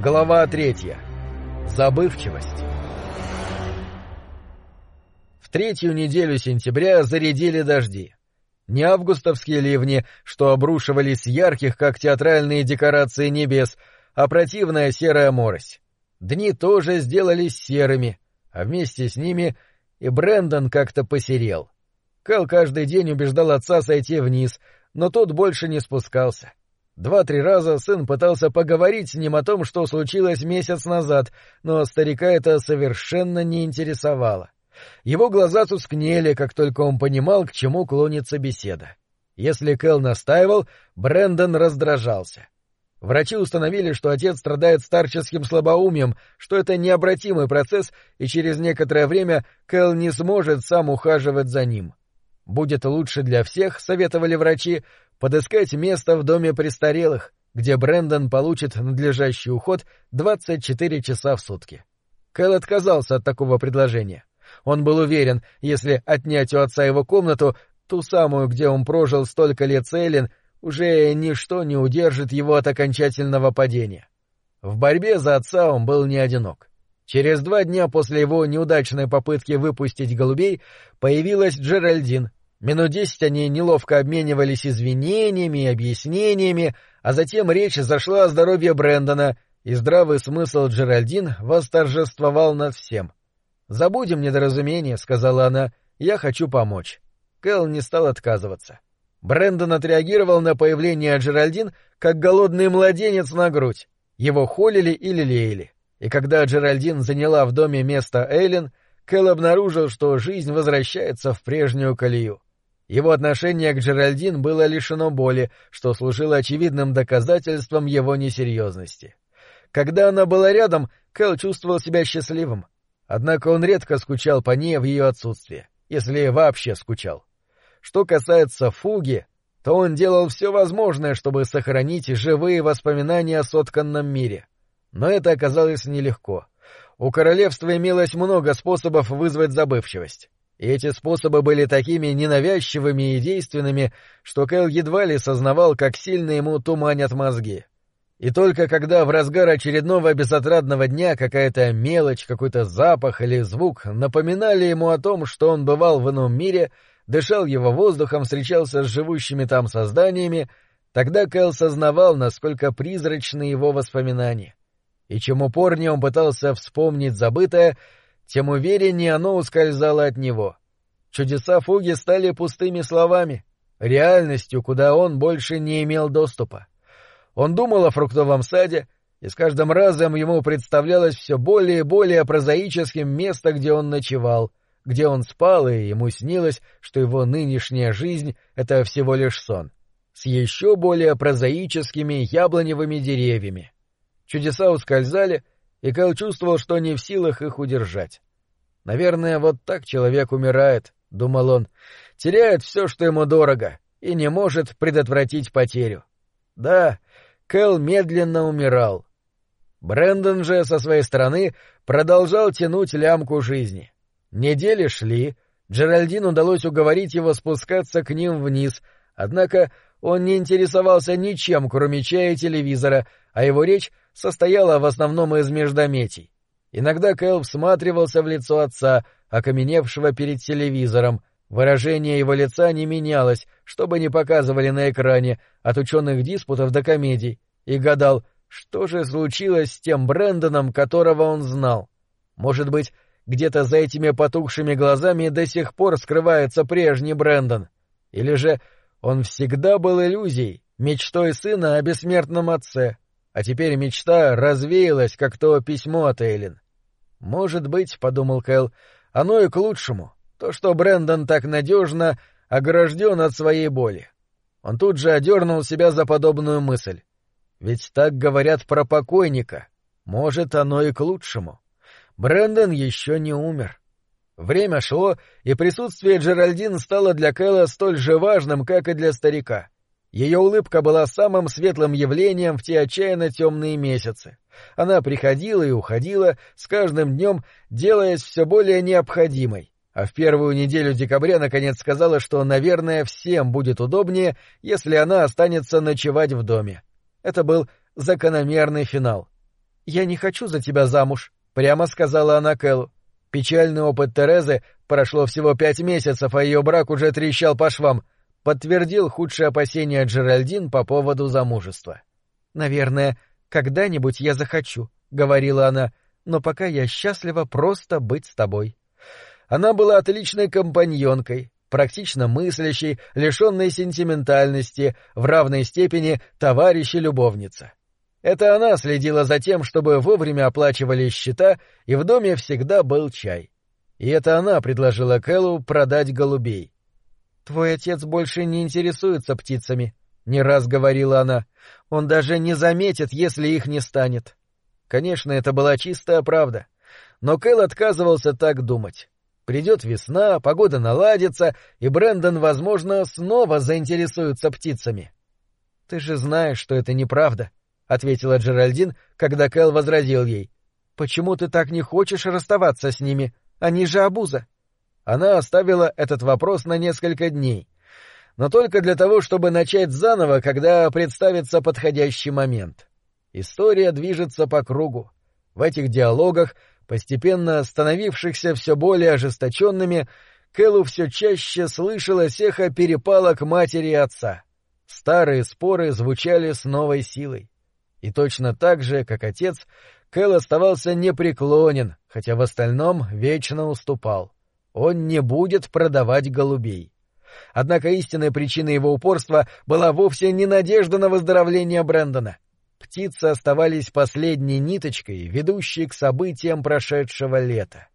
Глава третья. Забывчивость. В третью неделю сентября зарядили дожди. Не августовские ливни, что обрушивались ярких, как театральные декорации небес, а противная серая морось. Дни тоже сделались серыми, а вместе с ними и Брэндон как-то посерел. Кэл каждый день убеждал отца сойти вниз, но тот больше не спускался. Два-три раза сын пытался поговорить с ним о том, что случилось месяц назад, но старика это совершенно не интересовало. Его глаза тускнели, как только он понимал, к чему клонится беседа. Если Кэл настаивал, Брэндон раздражался. Врачи установили, что отец страдает старческим слабоумием, что это необратимый процесс, и через некоторое время Кэл не сможет сам ухаживать за ним. Будет лучше для всех, советовали врачи, подыскать место в доме престарелых, где Брэндон получит надлежащий уход 24 часа в сутки. Кэл отказался от такого предложения. Он был уверен, если отнять у отца его комнату, ту самую, где он прожил столько лет с Эллен, уже ничто не удержит его от окончательного падения. В борьбе за отца он был не одинок. Через два дня после его неудачной попытки выпустить голубей появилась Джеральдин, Минут десять они неловко обменивались извинениями и объяснениями, а затем речь зашла о здоровье Брэндона, и здравый смысл Джеральдин восторжествовал над всем. «Забудем недоразумение», — сказала она, — «я хочу помочь». Кэл не стал отказываться. Брэндон отреагировал на появление Джеральдин, как голодный младенец на грудь. Его холили и лелеяли. И когда Джеральдин заняла в доме место Эйлин, Кэл обнаружил, что жизнь возвращается в прежнюю колею. Его отношение к Джеральдин было лишено боли, что служило очевидным доказательством его несерьезности. Когда она была рядом, Кэл чувствовал себя счастливым. Однако он редко скучал по ней в ее отсутствие, если вообще скучал. Что касается Фуги, то он делал все возможное, чтобы сохранить живые воспоминания о сотканном мире. Но это оказалось нелегко. У королевства имелось много способов вызвать забывчивость. И эти способы были такими ненавязчивыми и действенными, что Кэл едва ли сознавал, как сильно ему туманят мозги. И только когда в разгар очередного безотрадного дня какая-то мелочь, какой-то запах или звук напоминали ему о том, что он бывал в ином мире, дышал его воздухом, встречался с живущими там созданиями, тогда Кэл сознавал, насколько призрачны его воспоминания. И чем упорнее он пытался вспомнить забытое, тем увереннее оно ускользало от него. Чудеса фуги стали пустыми словами, реальностью, куда он больше не имел доступа. Он думал о фруктовом саде, и с каждым разом ему представлялось все более и более прозаическим место, где он ночевал, где он спал, и ему снилось, что его нынешняя жизнь — это всего лишь сон, с еще более прозаическими яблоневыми деревьями. Чудеса ускользали, и Кэл чувствовал, что не в силах их удержать. «Наверное, вот так человек умирает», — думал он, — «теряет все, что ему дорого, и не может предотвратить потерю». Да, Кэл медленно умирал. Брэндон же со своей стороны продолжал тянуть лямку жизни. Недели шли, Джеральдин удалось уговорить его спускаться к ним вниз, однако он не интересовался ничем, кроме чая и телевизора, а его речь состояла в основном из междометий. Иногда Кэл всматривался в лицо отца, окаменевшего перед телевизором. Выражение его лица не менялось, что бы ни показывали на экране, от ученых диспутов до комедий, и гадал, что же случилось с тем Брэндоном, которого он знал. Может быть, где-то за этими потухшими глазами до сих пор скрывается прежний Брэндон. Или же он всегда был иллюзией, мечтой сына о бессмертном отце, а теперь мечта развеялась, как то письмо от Эйлин. «Может быть, — подумал Кэл, — оно и к лучшему, то, что Брэндон так надежно огражден от своей боли. Он тут же одернул себя за подобную мысль. Ведь так говорят про покойника. Может, оно и к лучшему. Брэндон еще не умер. Время шло, и присутствие Джеральдин стало для Кэла столь же важным, как и для старика. Ее улыбка была самым светлым явлением в те отчаянно темные месяцы. Она приходила и уходила, с каждым днем делаясь все более необходимой, а в первую неделю декабря наконец сказала, что, наверное, всем будет удобнее, если она останется ночевать в доме. Это был закономерный финал. «Я не хочу за тебя замуж», — прямо сказала она Кэллу. Печальный опыт Терезы, прошло всего пять месяцев, а ее брак уже трещал по швам, подтвердил худшие опасения Джеральдин по поводу замужества. «Наверное, когда-нибудь я захочу», — говорила она, — «но пока я счастлива просто быть с тобой». Она была отличной компаньонкой, практично мыслящей, лишенной сентиментальности, в равной степени товарищ и любовница. Это она следила за тем, чтобы вовремя оплачивались счета, и в доме всегда был чай. И это она предложила Кэллу продать голубей. «Твой отец больше не интересуется птицами», — не раз говорила она. «Он даже не заметит, если их не станет». Конечно, это была чистая правда. Но Кэл отказывался так думать. Придет весна, погода наладится, и Брэндон, возможно, снова заинтересуется птицами. — Ты же знаешь, что это неправда, — ответила Джеральдин, когда Кэл возразил ей. — Почему ты так не хочешь расставаться с ними? Они же обуза. Она оставила этот вопрос на несколько дней, но только для того, чтобы начать заново, когда представится подходящий момент. История движется по кругу. В этих диалогах постепенно становившихся все более ожесточенными, Кэллу все чаще слышалось эхо перепалок матери и отца. Старые споры звучали с новой силой. И точно так же, как отец, Кэл оставался непреклонен, хотя в остальном вечно уступал. Он не будет продавать голубей. Однако истинной причиной его упорства была вовсе не надежда на выздоровление Брэндона — птицы оставались последней ниточкой, ведущей к событиям прошедшего лета.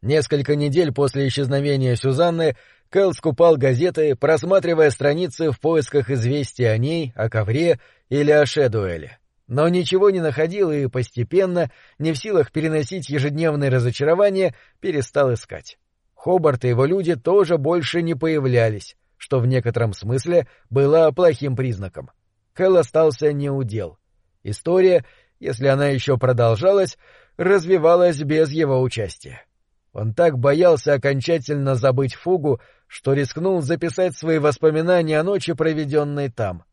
Несколько недель после исчезновения Сюзанны Кэл скупал газеты, просматривая страницы в поисках известий о ней, о ковре или о Шедуэле. Но ничего не находил и постепенно, не в силах переносить ежедневные разочарования, перестал искать. Хобарт и его люди тоже больше не появлялись, что в некотором смысле было плохим признаком. Кэл остался неудел. История, если она еще продолжалась, развивалась без его участия. Он так боялся окончательно забыть фугу, что рискнул записать свои воспоминания о ночи, проведенной там.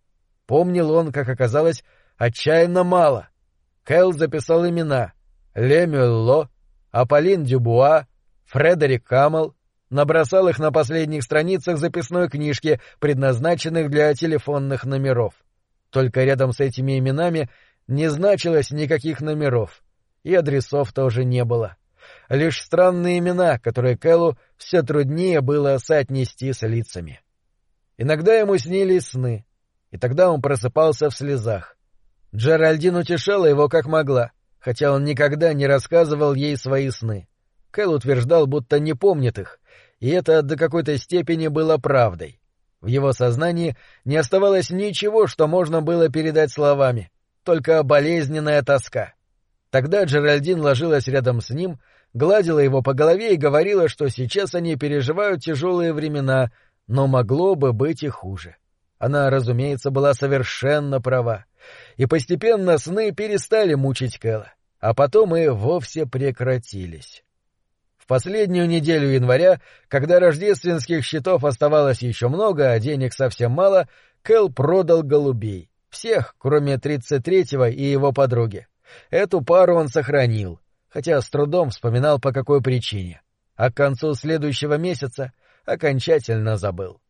Помнил он, как оказалось, отчаянно мало. Кэл записал имена — Лемюлло, Аполлин Дюбуа, Фредерик Камел, набросал их на последних страницах записной книжки, предназначенных для телефонных номеров. Только рядом с этими именами не значилось никаких номеров, и адресов тоже не было. Лишь странные имена, которые Кэллу все труднее было соотнести с лицами. Иногда ему снились сны, и тогда он просыпался в слезах. Джеральдин утешала его как могла, хотя он никогда не рассказывал ей свои сны. Кэл утверждал, будто не помнит их, и это до какой-то степени было правдой. В его сознании не оставалось ничего, что можно было передать словами, только болезненная тоска. Тогда Джеральдин ложилась рядом с ним, гладила его по голове и говорила, что сейчас они переживают тяжелые времена, но могло бы быть и хуже. Она, разумеется, была совершенно права. И постепенно сны перестали мучить Кэла, а потом и вовсе прекратились. В последнюю неделю января, когда рождественских счетов оставалось еще много, а денег совсем мало, Кэл продал голубей. Всех, кроме тридцать третьего и его подруги. Эту пару он сохранил, хотя с трудом вспоминал по какой причине. А к концу следующего месяца окончательно забыл.